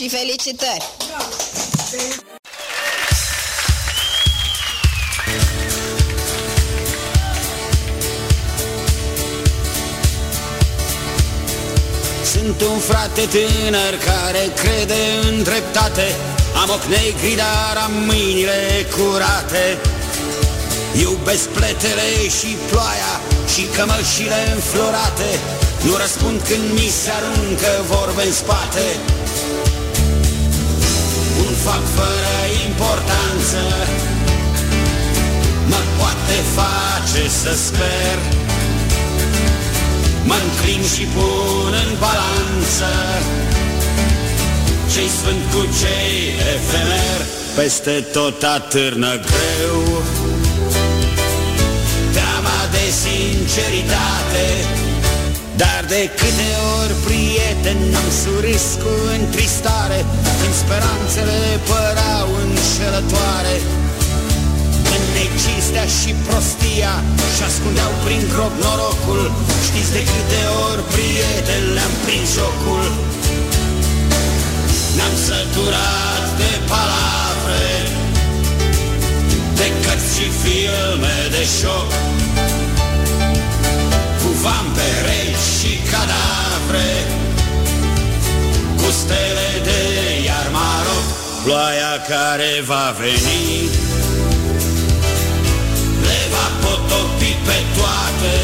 Și felicitări! Sunt un frate tânăr care crede în dreptate. Am ochi negri, dar am mâinile curate. Iubesc pletele și ploaia și cămășile înflorate. Nu răspund când mi se aruncă vorbe în spate Un fapt fără importanță. Mă poate face să sper. Mă înclin și pun în balanță. Ce-i sfânt cu ce efemer Peste tot atârnă greu. Teama de sinceritate Dar de câte ori prieten am surâs cu întristare Când speranțele păreau înșelătoare. Necinstea și prostia Și ascundeau prin grob norocul. Știți de câte ori prieteni le-am prins jocul? Ne-am săturat de palavre De cărți și filme de șoc. Cu vampere și cadavre Cu stele de iar maroc Ploaia care va veni potopi pe toate.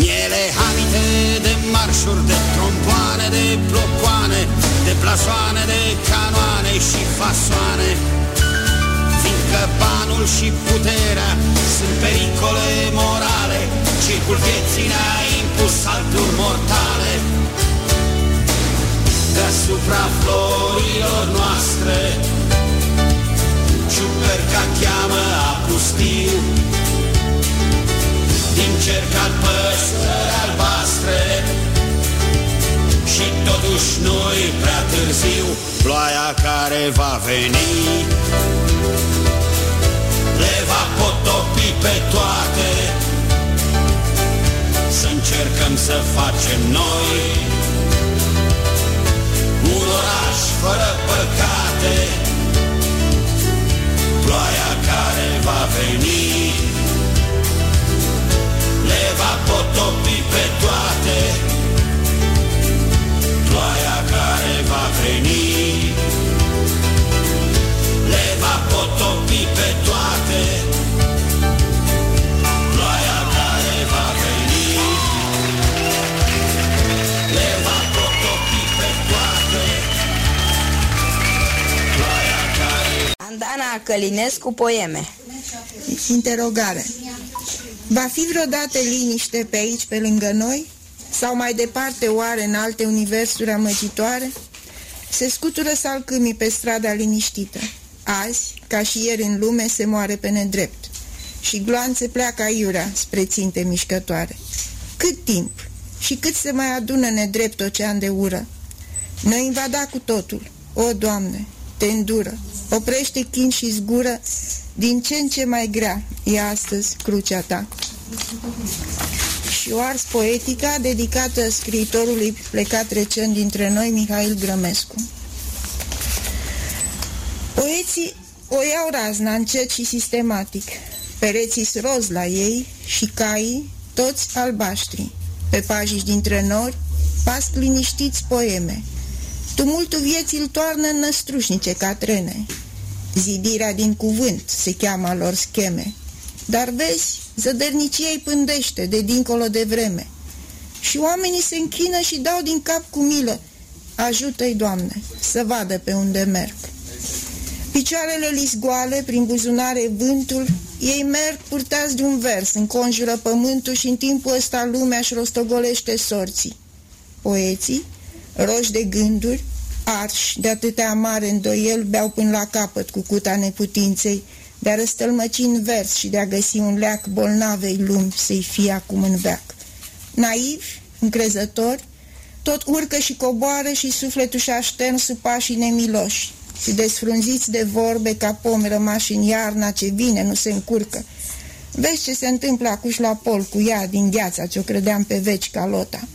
Miele hamite de marșuri, de trompoane, de blocoane De blasoane, de canoane și fasoane. Fiindcă banul și puterea sunt pericole morale Circul vieții ne-a impus salturi mortale. Deasupra florilor noastre Ciuperca cheamă a pustiu din cercat păsări albastre Și totuși nu-i prea târziu Ploaia care va veni Le va potopi pe toate Să încercăm să facem noi. Un oraș fără păcate Ploaia care va veni le va potopi pe toate. Ploaia care va veni Andana Călinescu, poeme Interogare Va fi vreodată liniște pe aici, pe lângă noi? Sau mai departe oare în alte universuri amăgitoare? Se scutură salcâmii pe strada liniștită. Azi, ca și ieri în lume, se moare pe nedrept. Și gloanțe pleacă aiurea spre ținte mișcătoare. Cât timp și cât se mai adună nedrept ocean de ură? Ne invada cu totul. O, Doamne, te îndură, oprește chin și zgură din ce în ce mai grea e astăzi crucea ta. Și o ars poetica dedicată scriitorului plecat recent dintre noi, Mihail Grămescu. Poeții o iau razna încet și sistematic. Pereții roz la ei și caii, toți albaștri. Pe pajici dintre nori, pasc liniștiți poeme. Tumultul vieții îl toarnă în năstrușnice ca trene. Zidirea din cuvânt se cheamă lor scheme. Dar vezi, zădărnicia îi pândește de dincolo de vreme. Și oamenii se închină și dau din cap cu milă. Ajută-i, Doamne, să vadă pe unde merg. Picioarele li goale, prin buzunare vântul, ei merg purtați de un vers, înconjură pământul și în timpul ăsta lumea își rostogolește sorții. Poeții, roși de gânduri, arși de atâtea amare îndoiel, beau până la capăt cu cuta neputinței, de a răstălmăci în vers și de a găsi un leac bolnavei lumi să-i fie acum în veac. Naivi, încrezători, tot urcă și coboară și sufletul și aștern sub pașii nemiloși și desfrunziți de vorbe ca pomi rămași în iarna ce vine, nu se încurcă. Vezi ce se întâmplă acuși la pol cu ea din gheața ce-o credeam pe veci ca lota.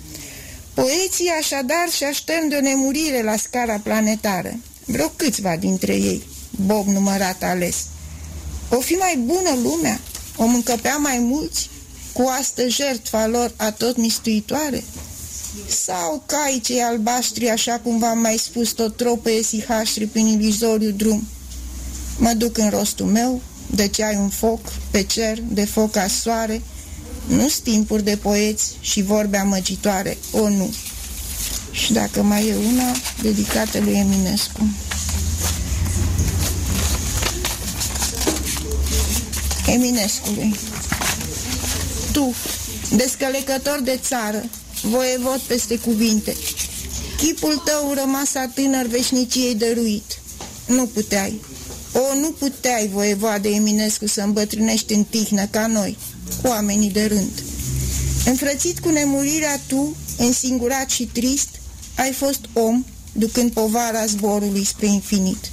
Poeții așadar și aștern de o nemurire la scara planetară, vreo câțiva dintre ei, Bob numărat ales. O fi mai bună lumea? O încăpea mai mulți? Cu astă jertfa lor a tot mistuitoare? Sau cai cei albaștri, așa cum v-am mai spus, tot tropă esihaștri prin ilizoriu drum? Mă duc în rostul meu, de ce ai un foc pe cer, de foc ca soare, nu timpuri de poeți și vorbe amăgitoare, o nu. Și dacă mai e una, dedicată lui Eminescu. Eminescului. Tu, descălecător de țară, voievod peste cuvinte, chipul tău rămas tânăr veșniciei dăruit. Nu puteai, o, nu puteai, voievoade Eminescu, să îmbătrânești în tihnă ca noi, oamenii de rând. Înfrățit cu nemurirea tu, însingurat și trist, ai fost om, ducând povara zborului spre infinit.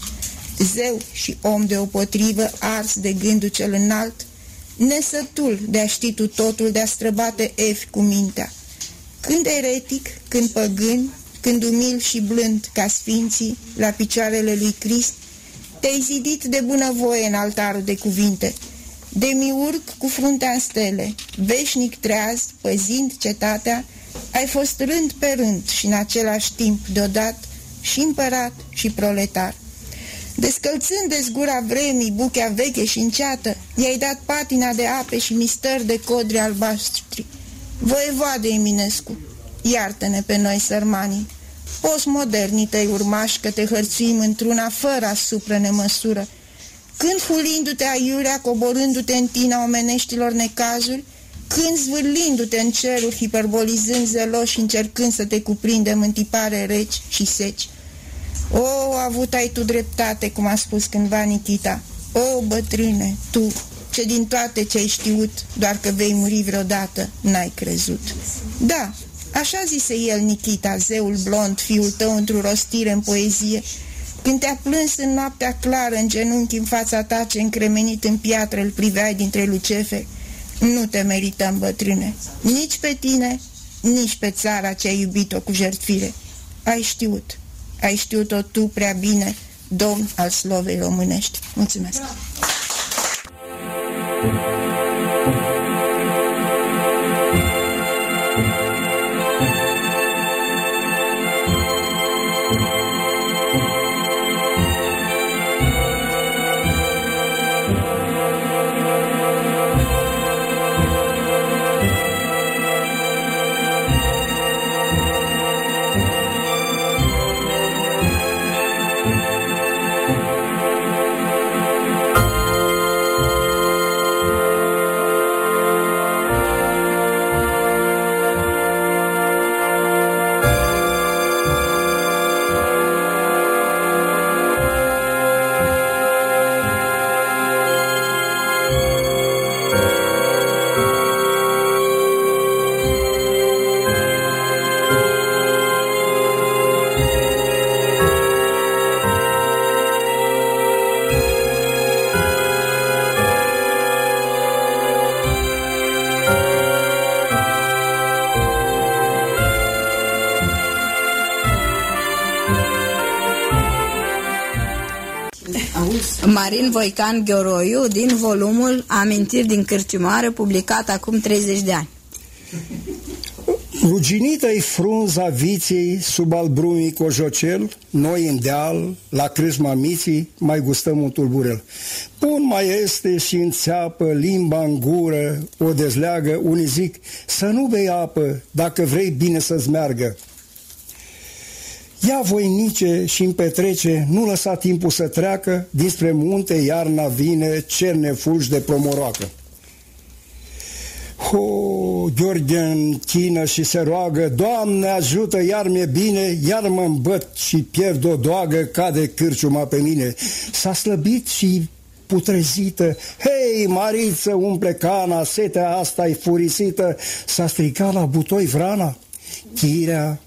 Zeu și om deopotrivă, ars de gândul cel înalt, nesătul de a ști tu totul, de a străbate efi cu mintea. Când eretic, când păgân, când umil și blând ca sfinții, la picioarele lui Crist, te-ai zidit de bunăvoie în altarul de cuvinte, de miurg cu fruntea în stele, veșnic treaz, păzind cetatea, ai fost rând pe rând și în același timp deodată și împărat și proletar. Descălțând de zgura vremii buchea veche și înceată, i-ai dat patina de ape și mistări de codri albaștri. Voievoade Eminescu, iartă-ne pe noi sărmanii, postmodernii tăi urmași că te hărțuim într-una fără asupra nemăsură, când hulindu-te aiurea, coborându-te în tina omeneștilor necazuri, când zvârlindu-te în ceruri, hiperbolizând zelos și încercând să te cuprindem în tipare reci și seci. O, avut ai tu dreptate, cum a spus cândva Nikita. O, bătrâne, tu, ce din toate ce ai știut, doar că vei muri vreodată, n-ai crezut. Da, așa zise el, Nikita, zeul blond, fiul tău într-o rostire în poezie, când te-a plâns în noaptea clară, în genunchi în fața ta ce încremenit în piatră îl priveai dintre lucefe, nu te merităm, bătrâne, nici pe tine, nici pe țara ce ai iubit-o cu jertfire. Ai știut, ai știut-o tu prea bine, domn al slovei românești. Mulțumesc! Bravo. Voican Gheoroiu din volumul Amintiri din Cârciumară, publicat acum 30 de ani. Ruginită-i frunza viței sub albrumii cojocel, noi în deal, la crâșma miții, mai gustăm un tulburel. Bun mai este și înțeapă limba în gură, o dezleagă, unii zic, să nu bei apă dacă vrei bine să-ți meargă. Ia voinice și îmi petrece, nu lăsa timpul să treacă, dinspre munte iarna vine, cer nefugi de promoroacă. Ho, Gheorghe închină și se roagă, Doamne ajută, iar mi-e bine, iar mă îmbăt și pierd o doagă, cade cârciuma pe mine. S-a slăbit și putrezită, Hei, Mariță, umple cana, setea asta e furisită, s-a stricat la butoi vrana. Chirea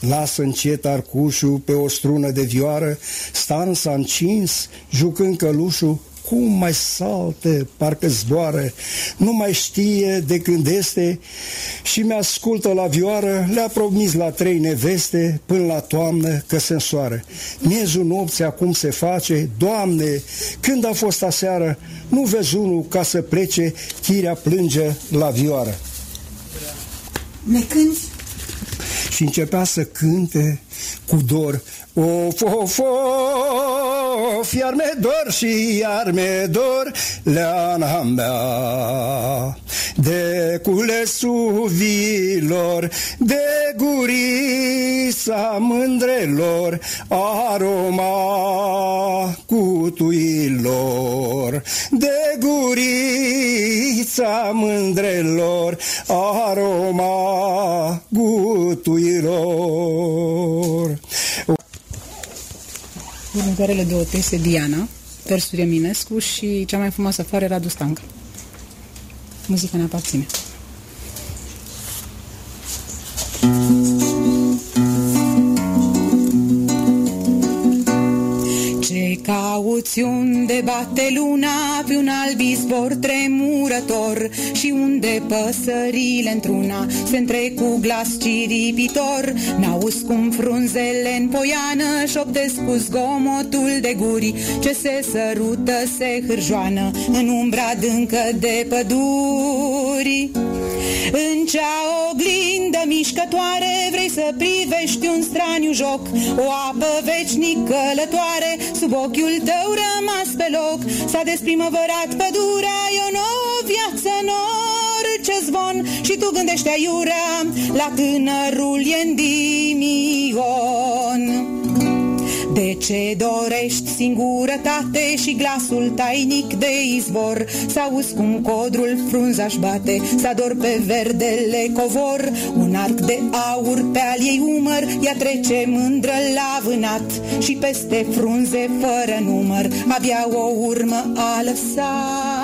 Lasă încet arcușul pe o strună de vioară, Stan s-a încins, jucând călușul, acum mai saltă, parcă zboară, nu mai știe de când este și mi-ascultă la vioară, le-a promis la trei neveste până la toamnă că se însoară. Miezul nopții acum se face, Doamne, când a fost aseară, nu vezi unul ca să plece, chirea plânge la vioară. Ne cânti? Și începea să cânte cu dor. Of, of, of, iar mi dor și iar mi dor leana mea. De culesul vilor, de gurisa mândrelor Aroma cutuilor. De gurița mândrelor Aroma gutuilor Următoarele două tese, Diana, versuri Eminescu și cea mai frumoasă floare, Radu Stanca. Muzica ne aparține. Cauți unde bate luna pe un alb izvor tremurător Și unde păsările într-una se întrec cu glas ciripitor. N-auzi cum frunzele în poiană șoptesc cu zgomotul de guri. Ce se sărută, se hârjoană în umbra adâncă de păduri. În cea oglindă mișcătoare Vrei să privești un straniu joc O apă veșnic călătoare Sub ochiul tău rămas pe loc. S-a desprimăvărat pădurea E o nouă viață în orice zvon. Și tu gândești aiurea La tânărul Endimion de ce dorești singurătate și glasul tainic de izvor? S-auzi cum codrul frunza-și bate S ador pe verdele covor. Un arc de aur pe al ei umăr Ea trece mândră la vânat. Și peste frunze fără număr Abia o urmă a lăsat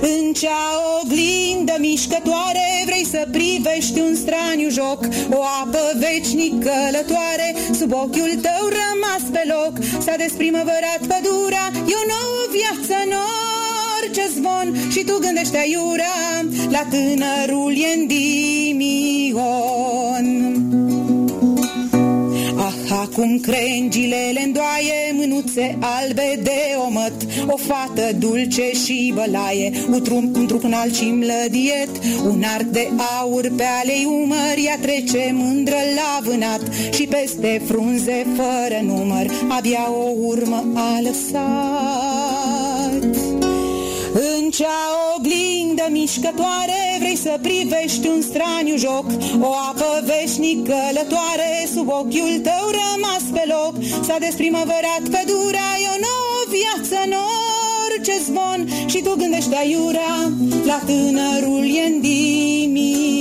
În cea oglindă mișcătoare Vrei să privești un straniu joc O apă veșnic călătoare Sub ochiul tău rămas pe loc S-a desprimăvărat pădurea E o nouă viață în orice zvon Și tu gândește aiurea La tânărul Endimion Ah, acum crengile le îndoaie Mânuțe albe de omăt O fată dulce și bălaie Un trup, un trup înalt și mlădiet Un arc de aur pe alei umăr Ea trece mândră la vânat Și peste frunze fără număr Abia o urmă a lăsat În cea oglindă mișcătoare Vrei să privești un straniu joc. O apă veșnic călătoare Sub ochiul tău rămas pe loc. S-a desprimăvărat pădurea E o nouă viață în orice zvon. Și tu gândești aiurea La tânărul Endimion